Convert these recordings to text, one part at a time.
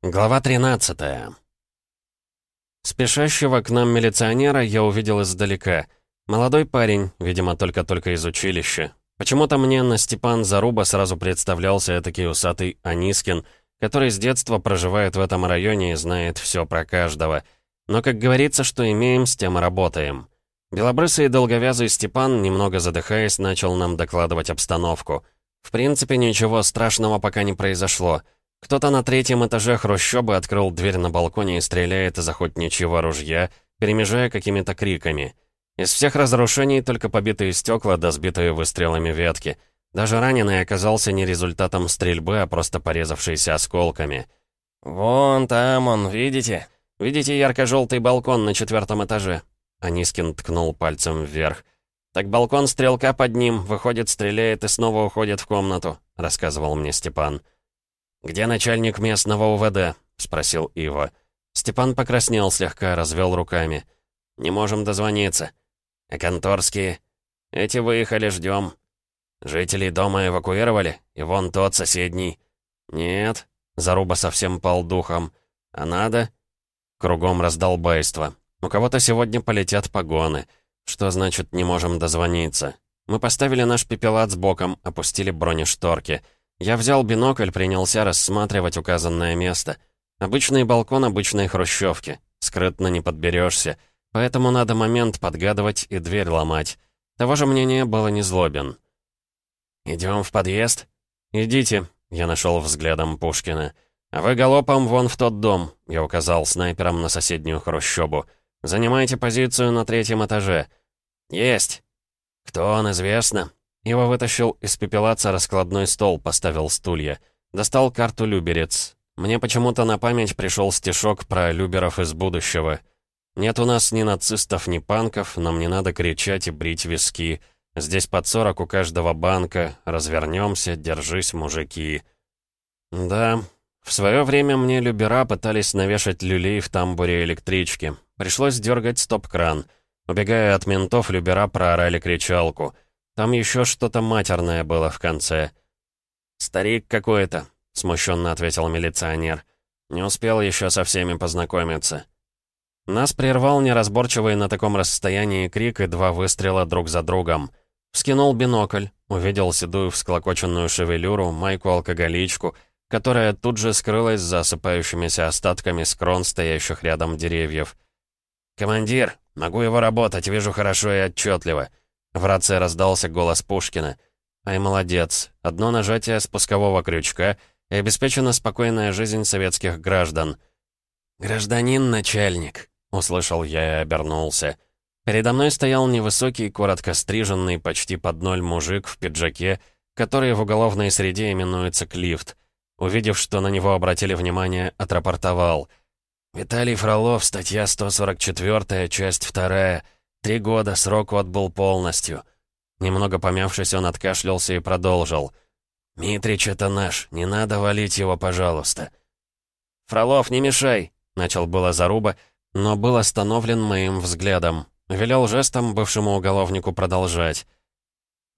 Глава 13 Спешащего к нам милиционера я увидел издалека. Молодой парень, видимо, только-только из училища. Почему-то мне на Степан Заруба сразу представлялся этакий усатый Анискин, который с детства проживает в этом районе и знает все про каждого. Но, как говорится, что имеем, с тем и работаем. Белобрысый и долговязый Степан, немного задыхаясь, начал нам докладывать обстановку. В принципе, ничего страшного пока не произошло — кто-то на третьем этаже хрущобы открыл дверь на балконе и стреляет из охотничьего ружья, перемежая какими-то криками. Из всех разрушений только побитые стекла да сбитые выстрелами ветки. Даже раненый оказался не результатом стрельбы, а просто порезавшийся осколками. «Вон там он, видите? Видите ярко-желтый балкон на четвертом этаже?» Анискин ткнул пальцем вверх. «Так балкон стрелка под ним, выходит, стреляет и снова уходит в комнату», — рассказывал мне Степан. «Степан». «Где начальник местного УВД?» — спросил Ива. Степан покраснел слегка, развел руками. «Не можем дозвониться». «А конторские?» «Эти выехали, ждем». «Жителей дома эвакуировали? И вон тот соседний». «Нет». Заруба совсем пал духом. «А надо?» Кругом раздолбайство. «У кого-то сегодня полетят погоны. Что значит «не можем дозвониться»?» Мы поставили наш пепелат с боком, опустили бронешторки — я взял бинокль, принялся рассматривать указанное место. Обычный балкон обычной хрущевки. Скрытно не подберешься. Поэтому надо момент подгадывать и дверь ломать. Того же мнения было не злобен. «Идем в подъезд?» «Идите», — я нашел взглядом Пушкина. «А вы галопом вон в тот дом», — я указал снайпером на соседнюю хрущобу. «Занимайте позицию на третьем этаже». «Есть». «Кто он, известно?» Ива вытащил из пепелаца раскладной стол, поставил стулья. Достал карту «Люберец». Мне почему-то на память пришел стишок про люберов из будущего. «Нет у нас ни нацистов, ни панков, нам не надо кричать и брить виски. Здесь под сорок у каждого банка. Развернемся, держись, мужики». Да, в свое время мне любера пытались навешать люлей в тамбуре электрички. Пришлось дергать стоп-кран. Убегая от ментов, любера проорали кричалку — там еще что-то матерное было в конце. «Старик какой-то», — смущенно ответил милиционер. «Не успел еще со всеми познакомиться». Нас прервал неразборчивый на таком расстоянии крик и два выстрела друг за другом. Вскинул бинокль, увидел седую всклокоченную шевелюру, майку-алкоголичку, которая тут же скрылась за осыпающимися остатками скрон стоящих рядом деревьев. «Командир, могу его работать, вижу хорошо и отчетливо. В рации раздался голос Пушкина. «Ай, молодец. Одно нажатие спускового крючка, и обеспечена спокойная жизнь советских граждан». «Гражданин начальник», — услышал я и обернулся. Передо мной стоял невысокий, коротко стриженный, почти под ноль мужик в пиджаке, который в уголовной среде именуется Клифт. Увидев, что на него обратили внимание, отрапортовал. «Виталий Фролов, статья 144, часть 2. Три года, срок отбыл полностью. Немного помявшись, он откашлялся и продолжил. «Митрич, это наш, не надо валить его, пожалуйста». «Фролов, не мешай!» — начал было заруба, но был остановлен моим взглядом. Велел жестом бывшему уголовнику продолжать.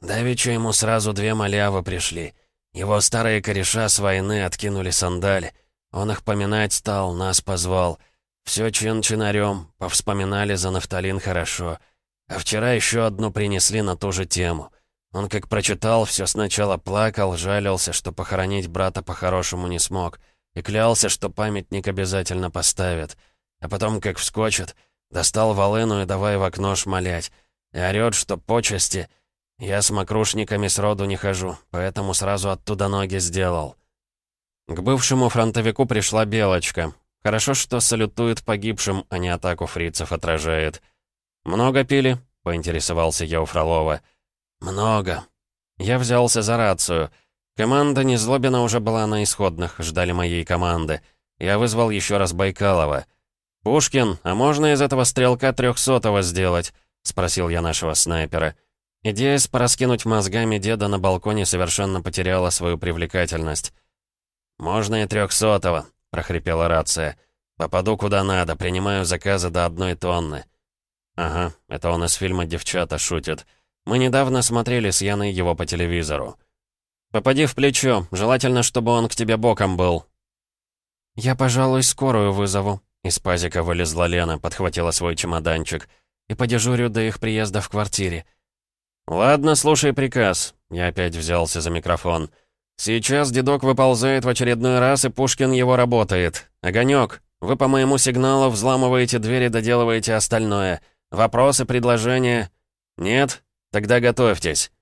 Давеча ему сразу две малявы пришли. Его старые кореша с войны откинули сандали. Он их поминать стал, нас позвал — все чин-чинарем, повспоминали за нафталин хорошо. А вчера еще одну принесли на ту же тему. Он как прочитал, все сначала плакал, жалился, что похоронить брата по-хорошему не смог. И клялся, что памятник обязательно поставят. А потом, как вскочит, достал волыну и давай в окно шмалять. И орёт, что почести... Я с мокрушниками сроду не хожу, поэтому сразу оттуда ноги сделал. К бывшему фронтовику пришла Белочка, Хорошо, что салютует погибшим, а не атаку фрицев отражает. «Много пили?» — поинтересовался я у Фролова. «Много». Я взялся за рацию. Команда Незлобина уже была на исходных, ждали моей команды. Я вызвал еще раз Байкалова. «Пушкин, а можно из этого стрелка трехсотого сделать?» — спросил я нашего снайпера. Идея с пораскинуть мозгами деда на балконе совершенно потеряла свою привлекательность. «Можно и трехсотого», — прохрипела рация. «Попаду куда надо, принимаю заказы до одной тонны». «Ага, это он из фильма «Девчата» шутит. Мы недавно смотрели с Яной его по телевизору». «Попади в плечо, желательно, чтобы он к тебе боком был». «Я, пожалуй, скорую вызову». Из пазика вылезла Лена, подхватила свой чемоданчик. «И подежурю до их приезда в квартире». «Ладно, слушай приказ». Я опять взялся за микрофон. «Сейчас дедок выползает в очередной раз, и Пушкин его работает. Огонек, вы по моему сигналу взламываете двери, доделываете остальное. Вопросы, предложения? Нет? Тогда готовьтесь».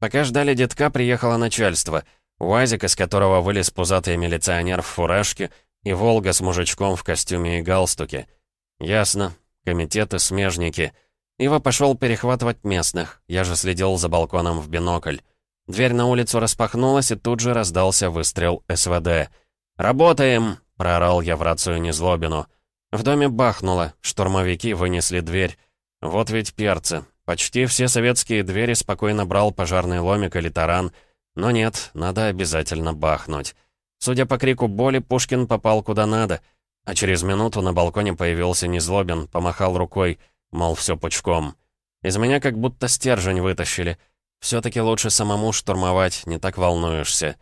Пока ждали детка, приехало начальство. УАЗик, из которого вылез пузатый милиционер в фуражке, и «Волга» с мужичком в костюме и галстуке. Ясно. Комитеты, смежники. Ива пошел перехватывать местных. Я же следил за балконом в бинокль. Дверь на улицу распахнулась, и тут же раздался выстрел СВД. «Работаем!» — проорал я в рацию Незлобину. В доме бахнуло, штурмовики вынесли дверь. Вот ведь перцы. Почти все советские двери спокойно брал пожарный ломик или таран. Но нет, надо обязательно бахнуть. Судя по крику боли, Пушкин попал куда надо. А через минуту на балконе появился Незлобин, помахал рукой, мол, все пучком. Из меня как будто стержень вытащили. Все-таки лучше самому штурмовать, не так волнуешься.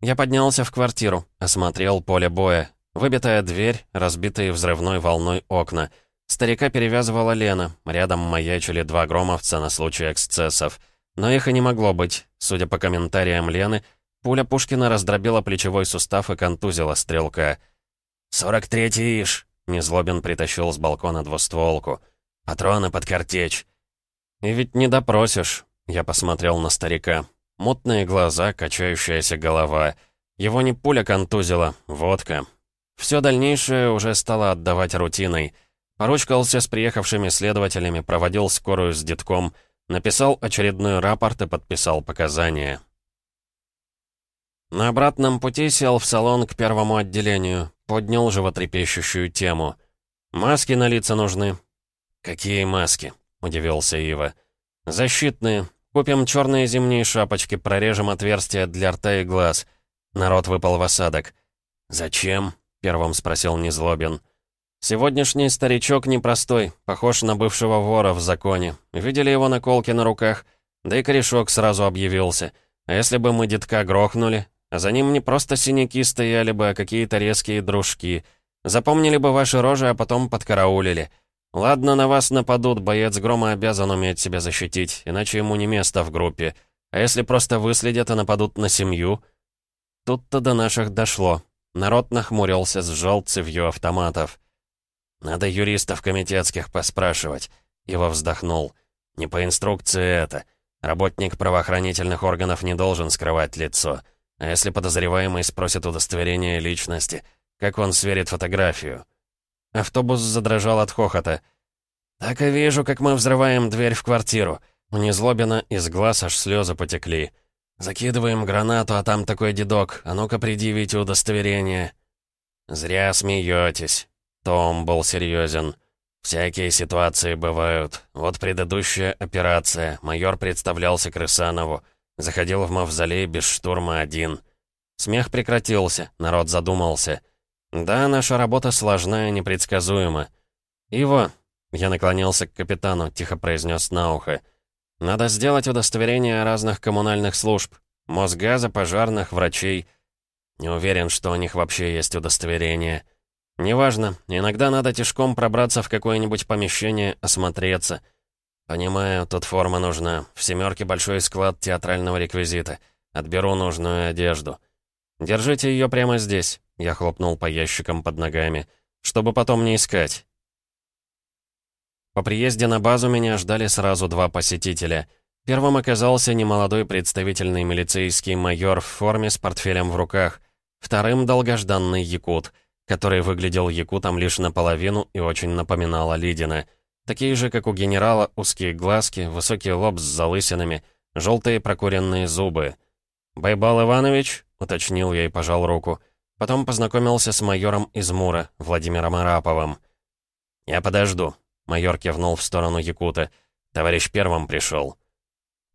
Я поднялся в квартиру, осмотрел поле боя. Выбитая дверь, разбитые взрывной волной окна — Старика перевязывала Лена, рядом маячили два громовца на случай эксцессов. Но их и не могло быть. Судя по комментариям Лены, пуля Пушкина раздробила плечевой сустав и контузила стрелка. «Сорок третий иш!» — Незлобин притащил с балкона двустволку. «Патроны под картечь!» «И ведь не допросишь», — я посмотрел на старика. Мутные глаза, качающаяся голова. Его не пуля контузила, водка. Все дальнейшее уже стало отдавать рутиной — Поручкался с приехавшими следователями, проводил скорую с детком, написал очередной рапорт и подписал показания. На обратном пути сел в салон к первому отделению, поднял животрепещущую тему. «Маски на лица нужны». «Какие маски?» — удивился Ива. «Защитные. Купим черные зимние шапочки, прорежем отверстия для рта и глаз». Народ выпал в осадок. «Зачем?» — первым спросил Незлобин. Сегодняшний старичок непростой, похож на бывшего вора в законе. Видели его наколки на руках? Да и корешок сразу объявился. А если бы мы детка грохнули? А за ним не просто синяки стояли бы, а какие-то резкие дружки. Запомнили бы ваши рожи, а потом подкараулили. Ладно, на вас нападут, боец грома обязан уметь себя защитить, иначе ему не место в группе. А если просто выследят и нападут на семью? Тут-то до наших дошло. Народ нахмурился, сжал цевью автоматов. «Надо юристов комитетских поспрашивать». Его вздохнул. «Не по инструкции это. Работник правоохранительных органов не должен скрывать лицо. А если подозреваемый спросит удостоверение личности, как он сверит фотографию?» Автобус задрожал от хохота. «Так и вижу, как мы взрываем дверь в квартиру. У Незлобина из глаз аж слезы потекли. Закидываем гранату, а там такой дедок. А ну-ка, предъявите удостоверение». «Зря смеетесь. Том был серьезен. «Всякие ситуации бывают. Вот предыдущая операция. Майор представлялся Крысанову. Заходил в мавзолей без штурма один». Смех прекратился, народ задумался. «Да, наша работа сложная, непредсказуема». «Иво», — я наклонился к капитану, тихо произнес на ухо. «Надо сделать удостоверение разных коммунальных служб. Мосгаза, пожарных, врачей. Не уверен, что у них вообще есть удостоверение». «Неважно. Иногда надо тяжком пробраться в какое-нибудь помещение, осмотреться». «Понимаю, тут форма нужна. В «семерке» большой склад театрального реквизита. Отберу нужную одежду». «Держите ее прямо здесь», — я хлопнул по ящикам под ногами, «чтобы потом не искать». По приезде на базу меня ждали сразу два посетителя. Первым оказался немолодой представительный милицейский майор в форме с портфелем в руках. Вторым — долгожданный якут — который выглядел якутом лишь наполовину и очень напоминал Лидина. Такие же, как у генерала, узкие глазки, высокий лоб с залысинами, желтые прокуренные зубы. «Байбал Иванович?» — уточнил я и пожал руку. Потом познакомился с майором из Мура, Владимиром Араповым. «Я подожду», — майор кивнул в сторону Якута. «Товарищ первым пришел».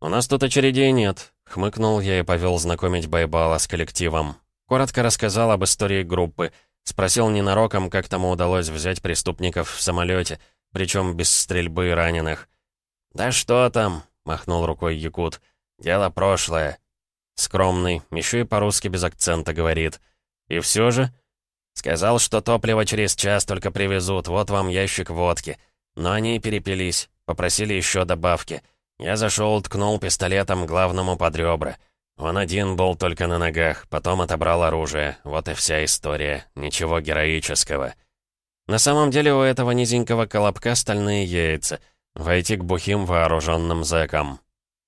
«У нас тут очередей нет», — хмыкнул я и повел знакомить Байбала с коллективом. Коротко рассказал об истории группы — Спросил ненароком, как тому удалось взять преступников в самолете, причем без стрельбы и раненых. «Да что там?» — махнул рукой Якут. «Дело прошлое». Скромный, еще и по-русски без акцента говорит. «И все же?» Сказал, что топливо через час только привезут, вот вам ящик водки. Но они перепились, попросили еще добавки. Я зашел, ткнул пистолетом главному под ребра. Он один был только на ногах, потом отобрал оружие. Вот и вся история. Ничего героического. На самом деле у этого низенького колобка стальные яйца. Войти к бухим вооруженным зэкам.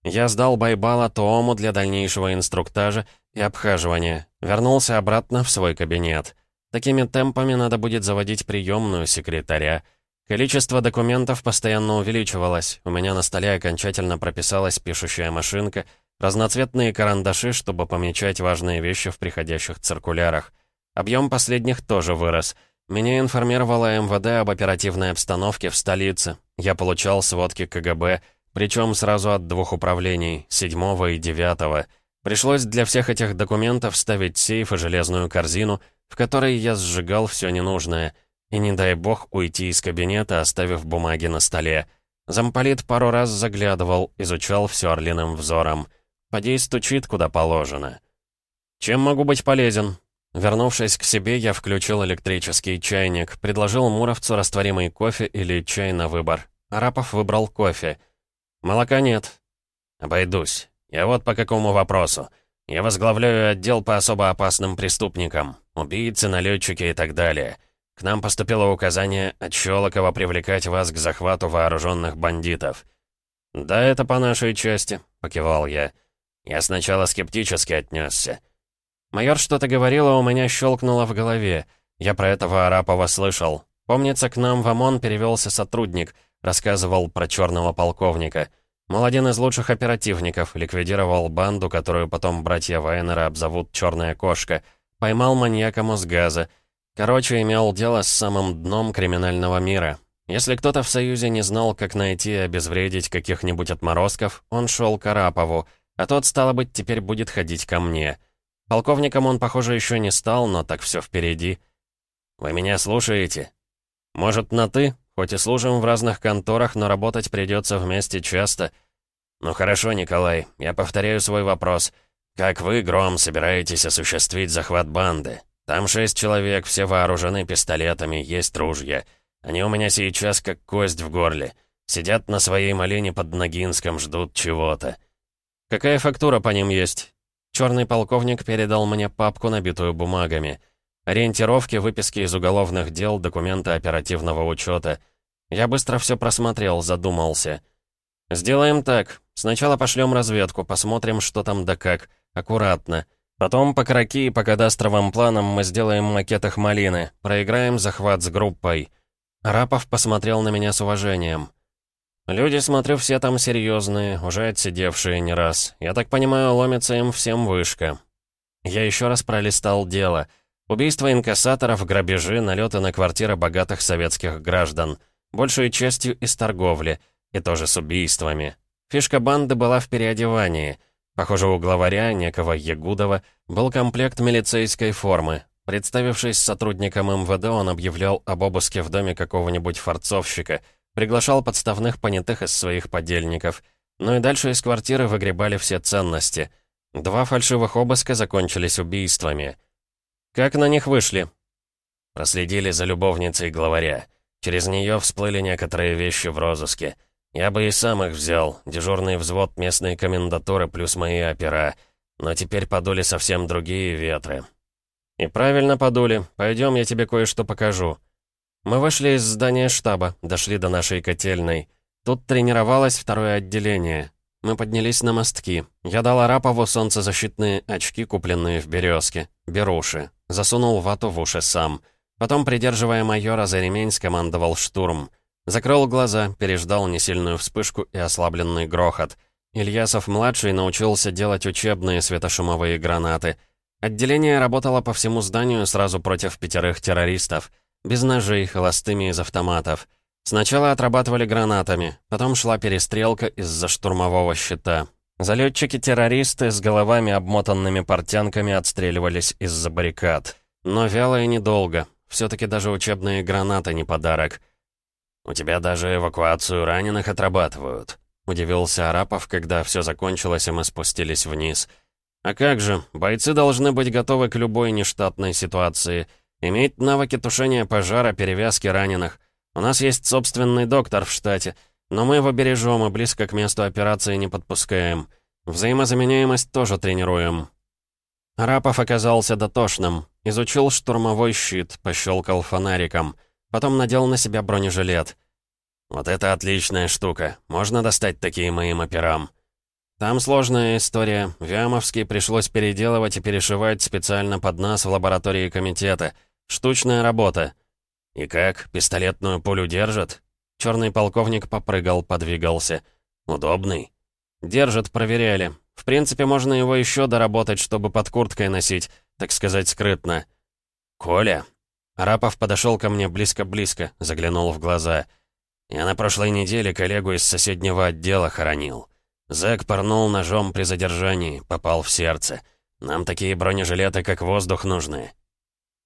Я сдал Байбала Тоому для дальнейшего инструктажа и обхаживания. Вернулся обратно в свой кабинет. Такими темпами надо будет заводить приемную секретаря. Количество документов постоянно увеличивалось. У меня на столе окончательно прописалась пишущая машинка, разноцветные карандаши, чтобы помечать важные вещи в приходящих циркулярах. Объем последних тоже вырос. Меня информировала МВД об оперативной обстановке в столице. Я получал сводки КГБ, причем сразу от двух управлений, седьмого и девятого. Пришлось для всех этих документов ставить сейф и железную корзину, в которой я сжигал все ненужное — и не дай бог уйти из кабинета, оставив бумаги на столе. Замполит пару раз заглядывал, изучал все орлиным взором. Подей стучит, куда положено. «Чем могу быть полезен?» Вернувшись к себе, я включил электрический чайник, предложил Муровцу растворимый кофе или чай на выбор. Арапов выбрал кофе. «Молока нет». «Обойдусь. Я вот по какому вопросу. Я возглавляю отдел по особо опасным преступникам. Убийцы, налетчики и так далее. К нам поступило указание от Щелокова привлекать вас к захвату вооруженных бандитов». «Да, это по нашей части», — покивал я. Я сначала скептически отнесся. Майор что-то говорил, а у меня щелкнуло в голове. Я про этого Арапова слышал. Помнится, к нам в ОМОН перевелся сотрудник, рассказывал про черного полковника. Мол, один из лучших оперативников, ликвидировал банду, которую потом братья Вайнера обзовут «Черная кошка», поймал маньяка Мосгаза — Короче, имел дело с самым дном криминального мира. Если кто-то в Союзе не знал, как найти и обезвредить каких-нибудь отморозков, он шел к Арапову, а тот, стало быть, теперь будет ходить ко мне. Полковником он, похоже, еще не стал, но так все впереди. «Вы меня слушаете?» «Может, на «ты»? Хоть и служим в разных конторах, но работать придется вместе часто». «Ну хорошо, Николай, я повторяю свой вопрос. Как вы, Гром, собираетесь осуществить захват банды? Там шесть человек, все вооружены пистолетами, есть ружья. Они у меня сейчас как кость в горле. Сидят на своей малине под Ногинском, ждут чего-то. Какая фактура по ним есть? Черный полковник передал мне папку, набитую бумагами. Ориентировки, выписки из уголовных дел, документы оперативного учета. Я быстро все просмотрел, задумался. «Сделаем так. Сначала пошлем разведку, посмотрим, что там да как. Аккуратно. Потом по кроки и по кадастровым планам мы сделаем макет их малины, проиграем захват с группой». Рапов посмотрел на меня с уважением. «Люди, смотрю, все там серьезные, уже отсидевшие не раз. Я так понимаю, ломится им всем вышка». Я еще раз пролистал дело. Убийство инкассаторов, грабежи, налеты на квартиры богатых советских граждан. Большей частью из торговли, и тоже с убийствами. Фишка банды была в переодевании — Похоже, у главаря, некого Ягудова, был комплект милицейской формы. Представившись сотрудником МВД, он объявлял об обыске в доме какого-нибудь форцовщика, приглашал подставных понятых из своих подельников. Ну и дальше из квартиры выгребали все ценности. Два фальшивых обыска закончились убийствами. Как на них вышли? Проследили за любовницей главаря. Через нее всплыли некоторые вещи в розыске. Я бы и сам их взял, дежурный взвод местной комендатуры плюс мои опера. Но теперь подули совсем другие ветры. И правильно подули. Пойдем, я тебе кое-что покажу. Мы вышли из здания штаба, дошли до нашей котельной. Тут тренировалось второе отделение. Мы поднялись на мостки. Я дал Арапову солнцезащитные очки, купленные в «Березке». Беруши. Засунул вату в уши сам. Потом, придерживая майора за ремень, скомандовал штурм. Закрыл глаза, переждал несильную вспышку и ослабленный грохот. Ильясов-младший научился делать учебные светошумовые гранаты. Отделение работало по всему зданию сразу против пятерых террористов. Без ножей, холостыми из автоматов. Сначала отрабатывали гранатами, потом шла перестрелка из-за штурмового щита. Залетчики-террористы с головами, обмотанными портянками, отстреливались из-за баррикад. Но вяло и недолго. Все-таки даже учебные гранаты не подарок. «У тебя даже эвакуацию раненых отрабатывают», — удивился Арапов, когда все закончилось, и мы спустились вниз. «А как же, бойцы должны быть готовы к любой нештатной ситуации. Иметь навыки тушения пожара, перевязки раненых. У нас есть собственный доктор в штате, но мы его бережем и близко к месту операции не подпускаем. Взаимозаменяемость тоже тренируем. Арапов оказался дотошным. Изучил штурмовой щит, пощелкал фонариком. Потом надел на себя бронежилет. «Вот это отличная штука. Можно достать такие моим операм?» «Там сложная история. Вямовский пришлось переделывать и перешивать специально под нас в лаборатории комитета. Штучная работа». «И как, пистолетную пулю держит?» Черный полковник попрыгал, подвигался. «Удобный?» «Держит, проверяли. В принципе, можно его еще доработать, чтобы под курткой носить, так сказать, скрытно». «Коля?» Арапов подошел ко мне близко-близко, заглянул в глаза. «Я на прошлой неделе коллегу из соседнего отдела хоронил. Зэк порнул ножом при задержании, попал в сердце. Нам такие бронежилеты, как воздух, нужны».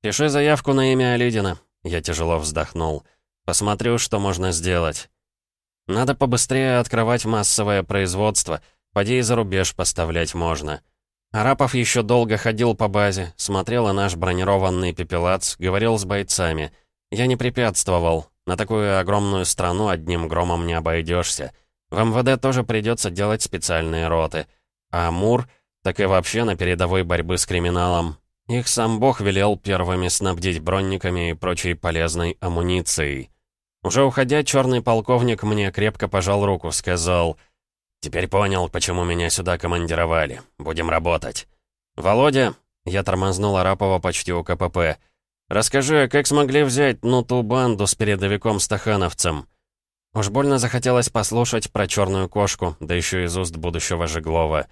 «Пиши заявку на имя Алидина», — я тяжело вздохнул. «Посмотрю, что можно сделать». «Надо побыстрее открывать массовое производство», — Поди и за рубеж поставлять можно. Арапов еще долго ходил по базе, смотрел на наш бронированный пепелац, говорил с бойцами. Я не препятствовал. На такую огромную страну одним громом не обойдешься. В МВД тоже придется делать специальные роты. А Мур, так и вообще на передовой борьбы с криминалом. Их сам Бог велел первыми снабдить бронниками и прочей полезной амуницией. Уже уходя, черный полковник мне крепко пожал руку, сказал — «Теперь понял, почему меня сюда командировали. Будем работать». «Володя», — я тормознул Арапова почти у КПП, «расскажи, как смогли взять, ну, ту банду с передовиком-стахановцем?» Уж больно захотелось послушать про черную кошку, да еще из уст будущего Жеглова.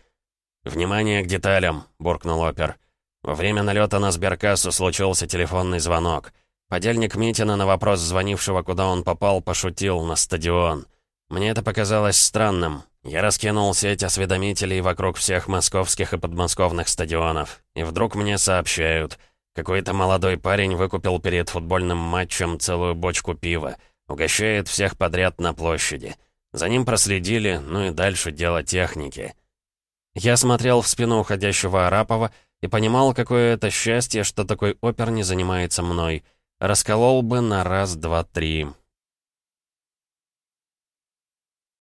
«Внимание к деталям», — буркнул опер. Во время налета на сберкассу случился телефонный звонок. Подельник Митина на вопрос звонившего, куда он попал, пошутил на стадион. Мне это показалось странным. Я раскинул сеть осведомителей вокруг всех московских и подмосковных стадионов. И вдруг мне сообщают, какой-то молодой парень выкупил перед футбольным матчем целую бочку пива. Угощает всех подряд на площади. За ним проследили, ну и дальше дело техники. Я смотрел в спину уходящего Арапова и понимал, какое это счастье, что такой опер не занимается мной. Расколол бы на раз, два, три.